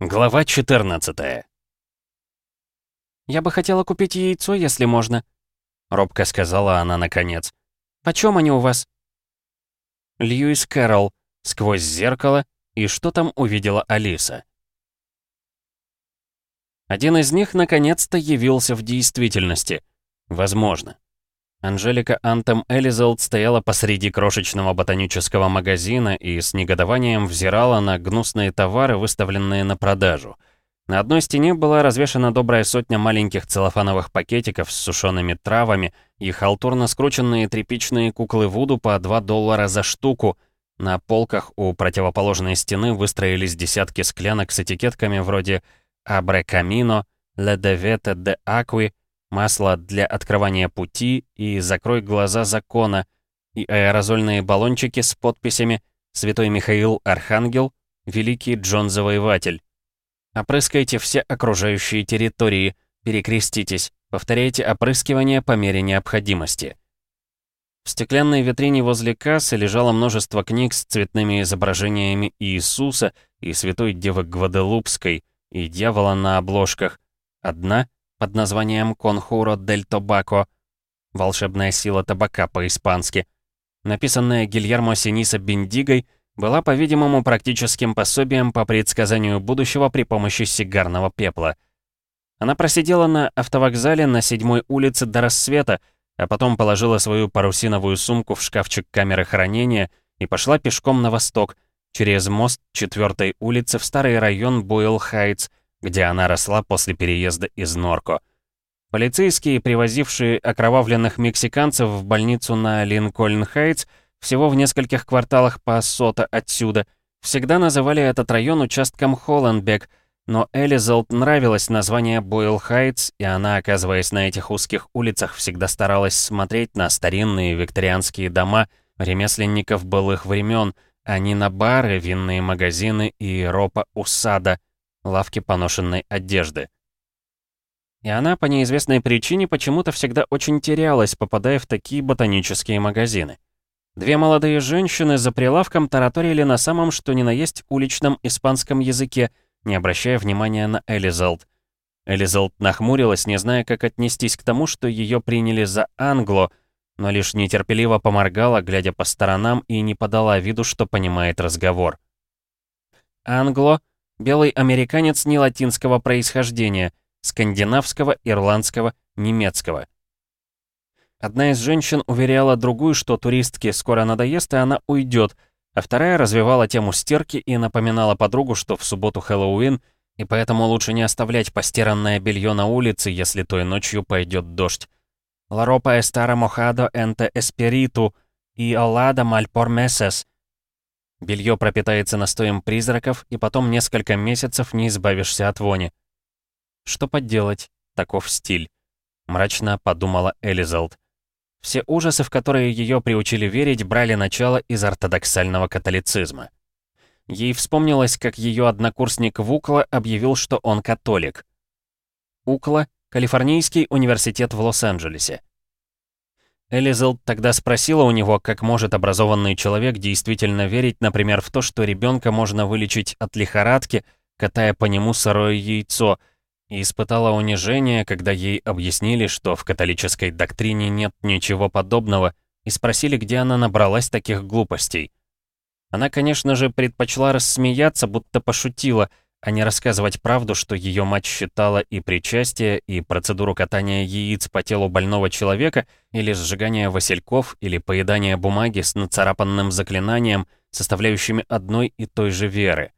Глава 14 «Я бы хотела купить яйцо, если можно», — робко сказала она наконец. «Почем они у вас?» Льюис Кэрролл сквозь зеркало и что там увидела Алиса. Один из них наконец-то явился в действительности. Возможно. Анжелика Антем Элизалд стояла посреди крошечного ботанического магазина и с негодованием взирала на гнусные товары, выставленные на продажу. На одной стене была развешана добрая сотня маленьких целлофановых пакетиков с сушеными травами и халтурно скрученные тряпичные куклы Вуду по 2 доллара за штуку. На полках у противоположной стены выстроились десятки склянок с этикетками вроде «Абре Камино», «Ле Девете де Акви», масло для открывания пути и «Закрой глаза закона», и аэрозольные баллончики с подписями «Святой Михаил Архангел», «Великий Джон Завоеватель». Опрыскайте все окружающие территории, перекреститесь, повторяйте опрыскивание по мере необходимости. В стеклянной витрине возле кассы лежало множество книг с цветными изображениями Иисуса и Святой Девы Гваделупской, и дьявола на обложках. Одна под названием «Конхуро дель Тобако» — «Волшебная сила табака» по-испански, написанная Гильермо Синиса Бендигой, была, по-видимому, практическим пособием по предсказанию будущего при помощи сигарного пепла. Она просидела на автовокзале на седьмой улице до рассвета, а потом положила свою парусиновую сумку в шкафчик камеры хранения и пошла пешком на восток, через мост 4 улицы в старый район Бойл-Хайтс, где она росла после переезда из Норко. Полицейские, привозившие окровавленных мексиканцев в больницу на Линкольн-Хайтс, всего в нескольких кварталах по сота отсюда, всегда называли этот район участком Холландбек, но Элизалд нравилось название Бойл Хайтс, и она, оказываясь на этих узких улицах, всегда старалась смотреть на старинные викторианские дома ремесленников былых времен, а не на бары, винные магазины и ропа усада, лавки поношенной одежды. И она по неизвестной причине почему-то всегда очень терялась, попадая в такие ботанические магазины. Две молодые женщины за прилавком тараторили на самом что ни на есть уличном испанском языке, не обращая внимания на Элизалд. Элизалд нахмурилась, не зная, как отнестись к тому, что ее приняли за англо, но лишь нетерпеливо поморгала, глядя по сторонам, и не подала виду, что понимает разговор. Англо — Белый американец не латинского происхождения, скандинавского, ирландского, немецкого. Одна из женщин уверяла другую, что туристке скоро надоест, и она уйдет, а вторая развивала тему стирки и напоминала подругу, что в субботу Хэллоуин, и поэтому лучше не оставлять постиранное белье на улице, если той ночью пойдет дождь. «La ropa estará mojado ente espiritu, и mal por meses», Белье пропитается настоем призраков, и потом несколько месяцев не избавишься от вони. Что поделать, таков стиль. Мрачно подумала Элизалд. Все ужасы, в которые ее приучили верить, брали начало из ортодоксального католицизма. Ей вспомнилось, как ее однокурсник Вукла объявил, что он католик. Укла — Калифорнийский университет в Лос-Анджелесе. Элизелд тогда спросила у него, как может образованный человек действительно верить, например, в то, что ребенка можно вылечить от лихорадки, катая по нему сырое яйцо, и испытала унижение, когда ей объяснили, что в католической доктрине нет ничего подобного, и спросили, где она набралась таких глупостей. Она, конечно же, предпочла рассмеяться, будто пошутила — а не рассказывать правду, что ее мать считала и причастие, и процедуру катания яиц по телу больного человека, или сжигание васильков, или поедание бумаги с нацарапанным заклинанием, составляющими одной и той же веры.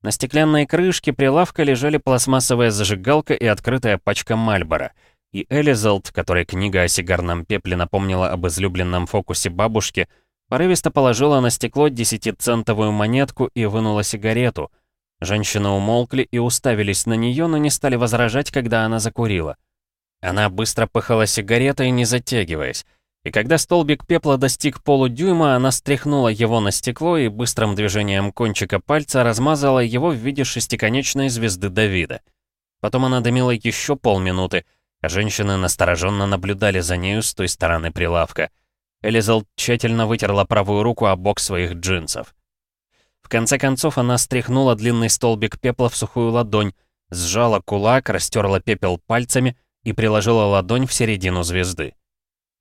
На стеклянной крышке прилавка лежали пластмассовая зажигалка и открытая пачка Мальбора. И Элизалд, которой книга о сигарном пепле напомнила об излюбленном фокусе бабушки, порывисто положила на стекло десятицентовую монетку и вынула сигарету — Женщины умолкли и уставились на нее, но не стали возражать, когда она закурила. Она быстро пыхала сигаретой, не затягиваясь. И когда столбик пепла достиг полудюйма, она стряхнула его на стекло и быстрым движением кончика пальца размазала его в виде шестиконечной звезды Давида. Потом она дымила еще полминуты, а женщины настороженно наблюдали за нею с той стороны прилавка. Элизал тщательно вытерла правую руку о бок своих джинсов конце концов она стряхнула длинный столбик пепла в сухую ладонь, сжала кулак, растерла пепел пальцами и приложила ладонь в середину звезды.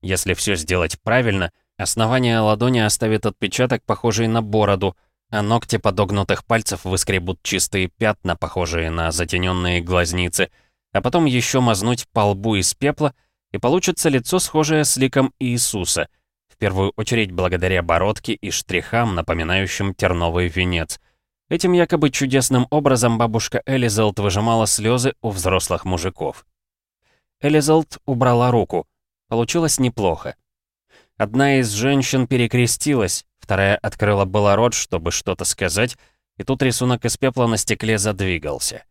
Если все сделать правильно, основание ладони оставит отпечаток, похожий на бороду, а ногти подогнутых пальцев выскребут чистые пятна, похожие на затененные глазницы, а потом еще мазнуть по лбу из пепла, и получится лицо, схожее с ликом Иисуса — первую очередь благодаря бородке и штрихам, напоминающим терновый венец. Этим якобы чудесным образом бабушка Элизалт выжимала слезы у взрослых мужиков. Элизалт убрала руку. Получилось неплохо. Одна из женщин перекрестилась, вторая открыла было рот, чтобы что-то сказать, и тут рисунок из пепла на стекле задвигался.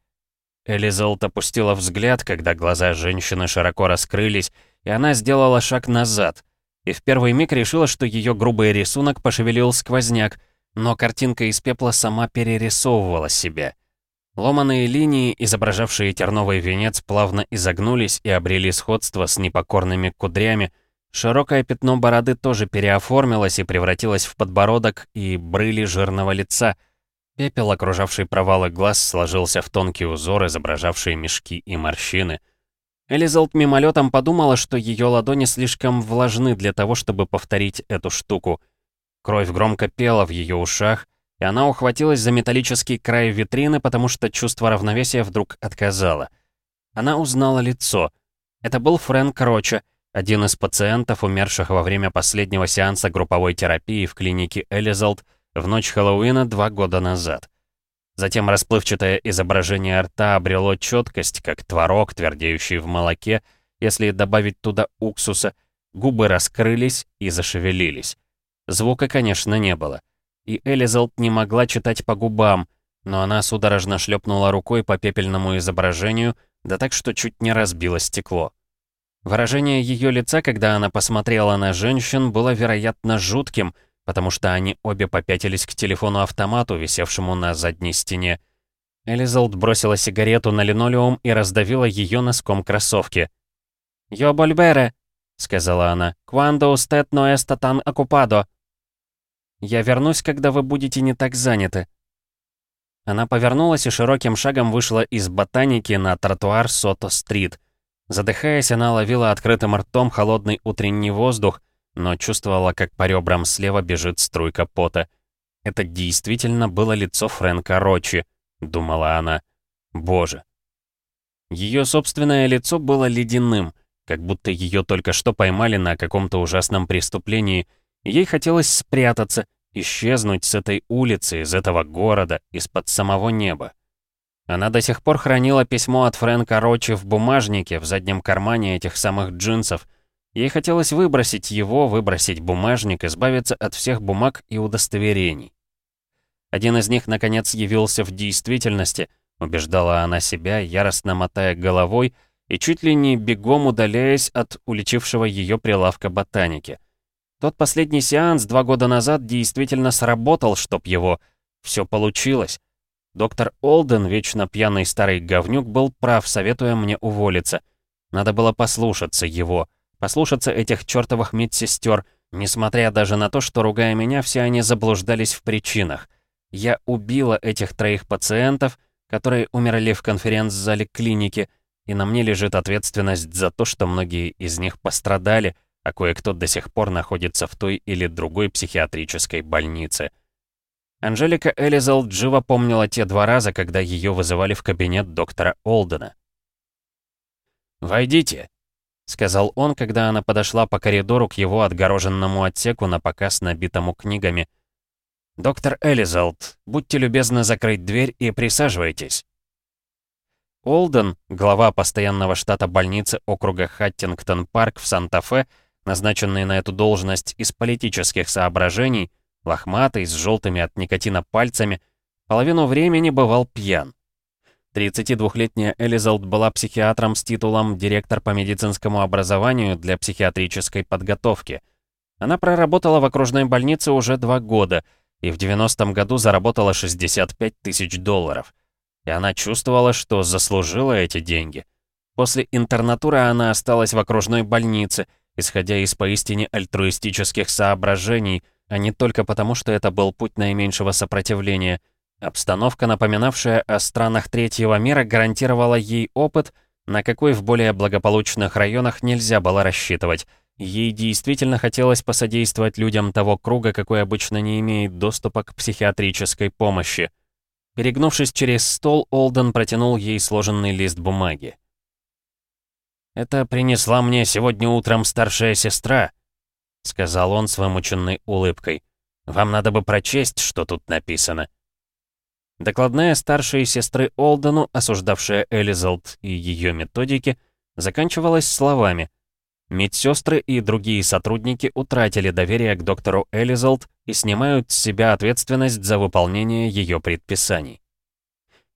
Элизалт опустила взгляд, когда глаза женщины широко раскрылись, и она сделала шаг назад и в первый миг решила, что ее грубый рисунок пошевелил сквозняк, но картинка из пепла сама перерисовывала себя. Ломаные линии, изображавшие терновый венец, плавно изогнулись и обрели сходство с непокорными кудрями. Широкое пятно бороды тоже переоформилось и превратилось в подбородок и брыли жирного лица. Пепел, окружавший провалы глаз, сложился в тонкий узор, изображавший мешки и морщины. Элизалт мимолетом подумала, что ее ладони слишком влажны для того, чтобы повторить эту штуку. Кровь громко пела в ее ушах, и она ухватилась за металлический край витрины, потому что чувство равновесия вдруг отказало. Она узнала лицо. Это был Фрэнк Роча, один из пациентов, умерших во время последнего сеанса групповой терапии в клинике Элизалт в ночь Хэллоуина два года назад. Затем расплывчатое изображение рта обрело четкость, как творог, твердеющий в молоке, если добавить туда уксуса, губы раскрылись и зашевелились. Звука, конечно, не было. И Элизалт не могла читать по губам, но она судорожно шлепнула рукой по пепельному изображению, да так, что чуть не разбило стекло. Выражение ее лица, когда она посмотрела на женщин, было, вероятно, жутким — потому что они обе попятились к телефону-автомату, висевшему на задней стене. Элизалд бросила сигарету на линолеум и раздавила ее носком кроссовки. «Йо больбере», — сказала она, — «квандо устет но эстатан окупадо». «Я вернусь, когда вы будете не так заняты». Она повернулась и широким шагом вышла из ботаники на тротуар Сото-стрит. Задыхаясь, она ловила открытым ртом холодный утренний воздух, но чувствовала, как по ребрам слева бежит струйка пота. Это действительно было лицо Фрэнка Рочи, думала она. Боже. Ее собственное лицо было ледяным, как будто ее только что поймали на каком-то ужасном преступлении. Ей хотелось спрятаться, исчезнуть с этой улицы, из этого города, из-под самого неба. Она до сих пор хранила письмо от Фрэнка Рочи в бумажнике в заднем кармане этих самых джинсов — Ей хотелось выбросить его, выбросить бумажник, избавиться от всех бумаг и удостоверений. Один из них, наконец, явился в действительности, убеждала она себя, яростно мотая головой и чуть ли не бегом удаляясь от уличившего ее прилавка ботаники. Тот последний сеанс два года назад действительно сработал, чтоб его... Все получилось. Доктор Олден, вечно пьяный старый говнюк, был прав, советуя мне уволиться. Надо было послушаться его. Послушаться этих чертовых медсестер, несмотря даже на то, что, ругая меня, все они заблуждались в причинах. Я убила этих троих пациентов, которые умерли в конференц-зале клиники, и на мне лежит ответственность за то, что многие из них пострадали, а кое-кто до сих пор находится в той или другой психиатрической больнице. Анжелика Элизалд живо помнила те два раза, когда ее вызывали в кабинет доктора Олдена. «Войдите», — сказал он, когда она подошла по коридору к его отгороженному отсеку напоказ, набитому книгами. «Доктор Элизалд, будьте любезны закрыть дверь и присаживайтесь». Олден, глава постоянного штата больницы округа Хаттингтон-Парк в Санта-Фе, назначенный на эту должность из политических соображений, лохматый, с желтыми от никотина пальцами, половину времени бывал пьян. 32-летняя Элизалд была психиатром с титулом «Директор по медицинскому образованию для психиатрической подготовки». Она проработала в окружной больнице уже два года и в 90-м году заработала 65 тысяч долларов. И она чувствовала, что заслужила эти деньги. После интернатуры она осталась в окружной больнице, исходя из поистине альтруистических соображений, а не только потому, что это был путь наименьшего сопротивления. Обстановка, напоминавшая о странах третьего мира, гарантировала ей опыт, на какой в более благополучных районах нельзя было рассчитывать. Ей действительно хотелось посодействовать людям того круга, какой обычно не имеет доступа к психиатрической помощи. Перегнувшись через стол, Олден протянул ей сложенный лист бумаги. «Это принесла мне сегодня утром старшая сестра», — сказал он с вымученной улыбкой. «Вам надо бы прочесть, что тут написано». Докладная старшей сестры Олдену, осуждавшая Элизалд и ее методики, заканчивалась словами «Медсестры и другие сотрудники утратили доверие к доктору Элизалд и снимают с себя ответственность за выполнение ее предписаний».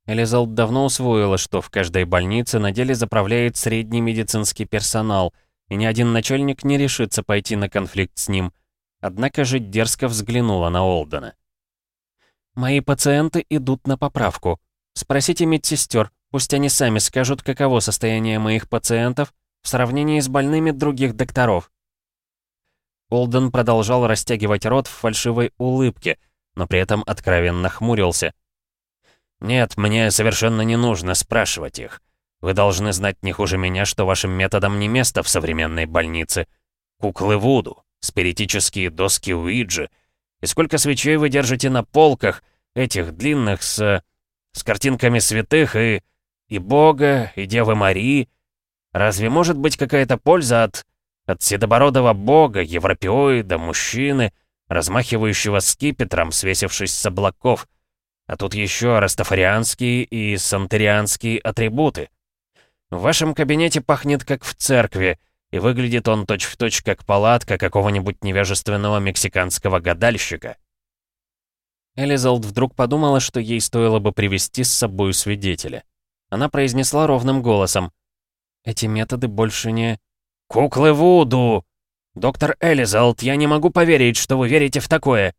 Элизалд давно усвоила, что в каждой больнице на деле заправляет средний медицинский персонал, и ни один начальник не решится пойти на конфликт с ним. Однако же дерзко взглянула на Олдена. «Мои пациенты идут на поправку. Спросите медсестер, пусть они сами скажут, каково состояние моих пациентов в сравнении с больными других докторов». Олден продолжал растягивать рот в фальшивой улыбке, но при этом откровенно хмурился. «Нет, мне совершенно не нужно спрашивать их. Вы должны знать не хуже меня, что вашим методом не место в современной больнице. Куклы Вуду, спиритические доски Уиджи — и сколько свечей вы держите на полках, этих длинных с... с картинками святых и... и Бога, и Девы Марии? Разве может быть какая-то польза от... от седобородого Бога, европеоида, мужчины, размахивающего скипетром, свесившись с облаков? А тут еще растафарианские и сантерианские атрибуты. В вашем кабинете пахнет как в церкви — и выглядит он точь-в-точь точь как палатка какого-нибудь невежественного мексиканского гадальщика. Элизалд вдруг подумала, что ей стоило бы привести с собой свидетеля. Она произнесла ровным голосом. «Эти методы больше не...» «Куклы Вуду! Доктор Элизалд, я не могу поверить, что вы верите в такое!»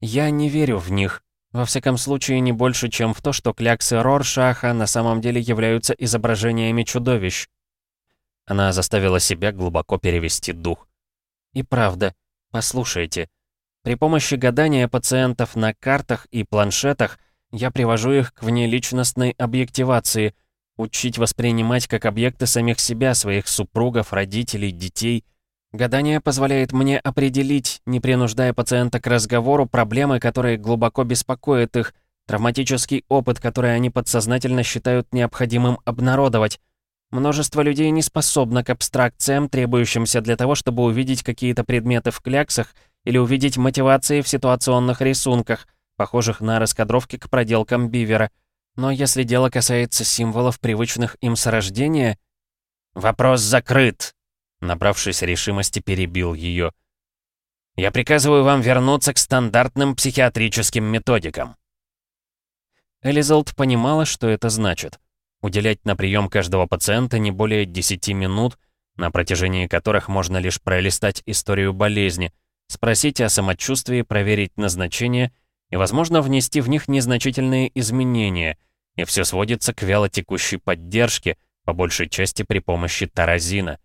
«Я не верю в них. Во всяком случае, не больше, чем в то, что кляксы Роршаха на самом деле являются изображениями чудовищ», она заставила себя глубоко перевести дух. И правда, послушайте. При помощи гадания пациентов на картах и планшетах я привожу их к внеличностной объективации, учить воспринимать как объекты самих себя, своих супругов, родителей, детей. Гадание позволяет мне определить, не принуждая пациента к разговору, проблемы, которые глубоко беспокоят их, травматический опыт, который они подсознательно считают необходимым обнародовать, Множество людей не способно к абстракциям, требующимся для того, чтобы увидеть какие-то предметы в кляксах или увидеть мотивации в ситуационных рисунках, похожих на раскадровки к проделкам Бивера. Но если дело касается символов, привычных им с рождения... «Вопрос закрыт!» Набравшись решимости, перебил ее. «Я приказываю вам вернуться к стандартным психиатрическим методикам». Элизалд понимала, что это значит уделять на прием каждого пациента не более 10 минут, на протяжении которых можно лишь пролистать историю болезни, спросить о самочувствии, проверить назначение и, возможно, внести в них незначительные изменения, и все сводится к вялотекущей поддержке, по большей части при помощи таразина.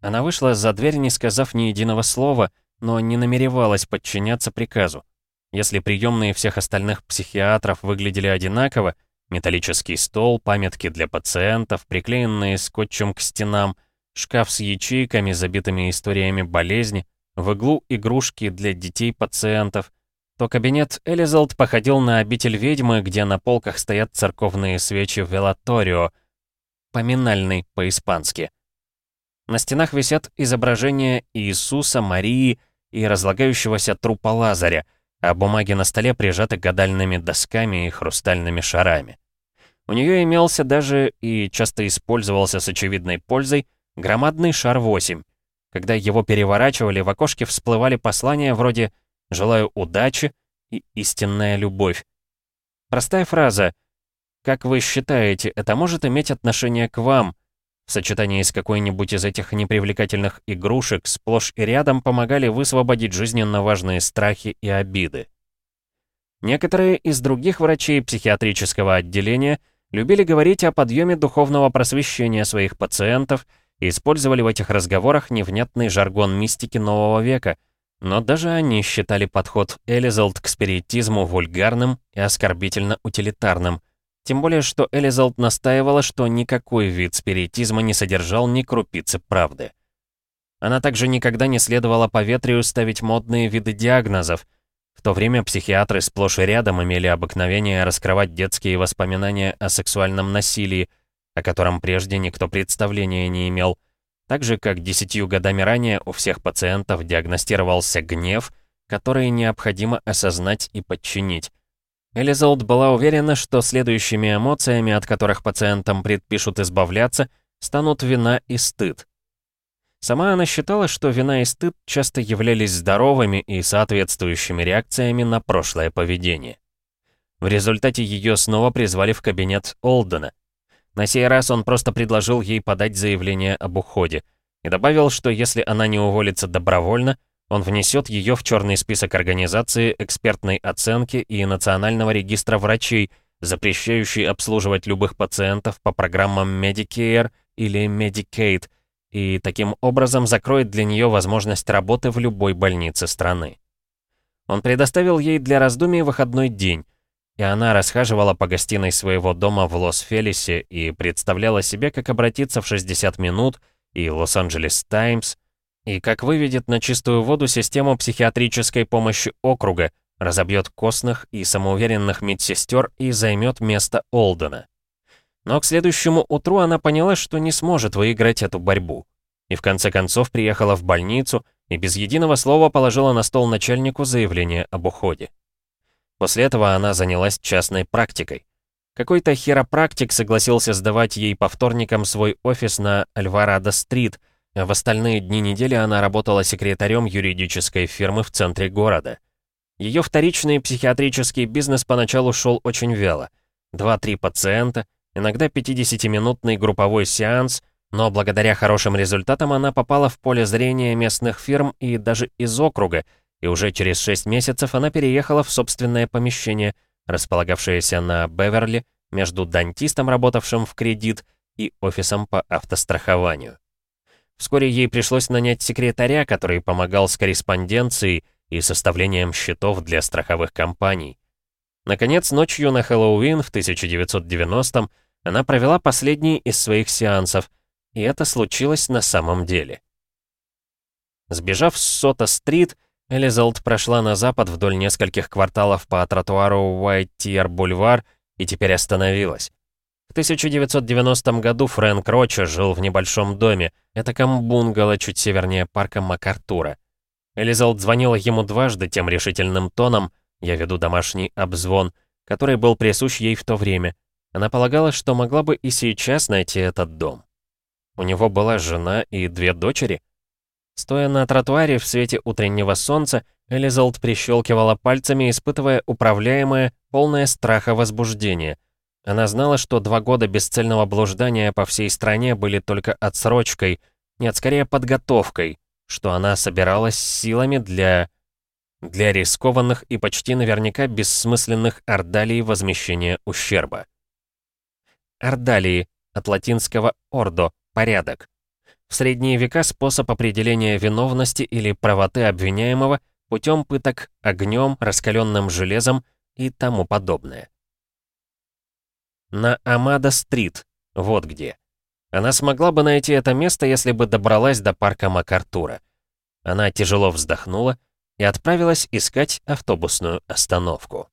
Она вышла за дверь, не сказав ни единого слова, но не намеревалась подчиняться приказу. Если приемные всех остальных психиатров выглядели одинаково, Металлический стол, памятки для пациентов, приклеенные скотчем к стенам, шкаф с ячейками, забитыми историями болезни, в иглу игрушки для детей пациентов, то кабинет Элизалд походил на обитель ведьмы, где на полках стоят церковные свечи велаторио, поминальный по-испански. На стенах висят изображения Иисуса, Марии и разлагающегося трупа Лазаря — а бумаги на столе прижаты гадальными досками и хрустальными шарами. У нее имелся даже и часто использовался с очевидной пользой громадный шар 8. Когда его переворачивали, в окошке всплывали послания вроде «желаю удачи» и «истинная любовь». Простая фраза «Как вы считаете, это может иметь отношение к вам?» В сочетании с какой-нибудь из этих непривлекательных игрушек сплошь и рядом помогали высвободить жизненно важные страхи и обиды. Некоторые из других врачей психиатрического отделения любили говорить о подъеме духовного просвещения своих пациентов и использовали в этих разговорах невнятный жаргон мистики нового века, Но даже они считали подход Элизалд к спиритизму вульгарным и оскорбительно утилитарным. Тем более, что Элизалд настаивала, что никакой вид спиритизма не содержал ни крупицы правды. Она также никогда не следовала по ветрию ставить модные виды диагнозов. В то время психиатры сплошь и рядом имели обыкновение раскрывать детские воспоминания о сексуальном насилии, о котором прежде никто представления не имел. Так же, как десятью годами ранее у всех пациентов диагностировался гнев, который необходимо осознать и подчинить. Элизалд была уверена, что следующими эмоциями, от которых пациентам предпишут избавляться, станут вина и стыд. Сама она считала, что вина и стыд часто являлись здоровыми и соответствующими реакциями на прошлое поведение. В результате ее снова призвали в кабинет Олдена. На сей раз он просто предложил ей подать заявление об уходе и добавил, что если она не уволится добровольно, он внесет ее в черный список организации экспертной оценки и Национального регистра врачей, запрещающий обслуживать любых пациентов по программам Medicare или Medicaid, и таким образом закроет для нее возможность работы в любой больнице страны. Он предоставил ей для раздумий выходной день, и она расхаживала по гостиной своего дома в Лос-Фелисе и представляла себе, как обратиться в 60 минут и Лос-Анджелес Таймс, и как выведет на чистую воду систему психиатрической помощи округа, разобьет костных и самоуверенных медсестер и займет место Олдена. Но к следующему утру она поняла, что не сможет выиграть эту борьбу. И в конце концов приехала в больницу и без единого слова положила на стол начальнику заявление об уходе. После этого она занялась частной практикой. Какой-то хиропрактик согласился сдавать ей по вторникам свой офис на Альварадо-стрит, в остальные дни недели она работала секретарем юридической фирмы в центре города. Ее вторичный психиатрический бизнес поначалу шел очень вяло. Два-три пациента, иногда 50-минутный групповой сеанс, но благодаря хорошим результатам она попала в поле зрения местных фирм и даже из округа, и уже через 6 месяцев она переехала в собственное помещение, располагавшееся на Беверли, между дантистом, работавшим в кредит, и офисом по автострахованию. Вскоре ей пришлось нанять секретаря, который помогал с корреспонденцией и составлением счетов для страховых компаний. Наконец, ночью на Хэллоуин в 1990-м она провела последний из своих сеансов, и это случилось на самом деле. Сбежав с Сота-стрит, Элизалд прошла на запад вдоль нескольких кварталов по тротуару Уайт-Тиер-Бульвар и теперь остановилась. В 1990 году Фрэнк Роча жил в небольшом доме, это бунгало чуть севернее парка МакАртура. Элизалд звонила ему дважды тем решительным тоном, я веду домашний обзвон, который был присущ ей в то время — она полагала, что могла бы и сейчас найти этот дом. У него была жена и две дочери. Стоя на тротуаре в свете утреннего солнца, Элизалд прищелкивала пальцами, испытывая управляемое, полное страха возбуждение. Она знала, что два года бесцельного блуждания по всей стране были только отсрочкой, нет, скорее подготовкой, что она собиралась силами для... для рискованных и почти наверняка бессмысленных ордалий возмещения ущерба. Ордалии, от латинского «ордо» — порядок. В средние века способ определения виновности или правоты обвиняемого путем пыток огнем, раскаленным железом и тому подобное. На Амада-стрит, вот где. Она смогла бы найти это место, если бы добралась до парка МакАртура. Она тяжело вздохнула и отправилась искать автобусную остановку.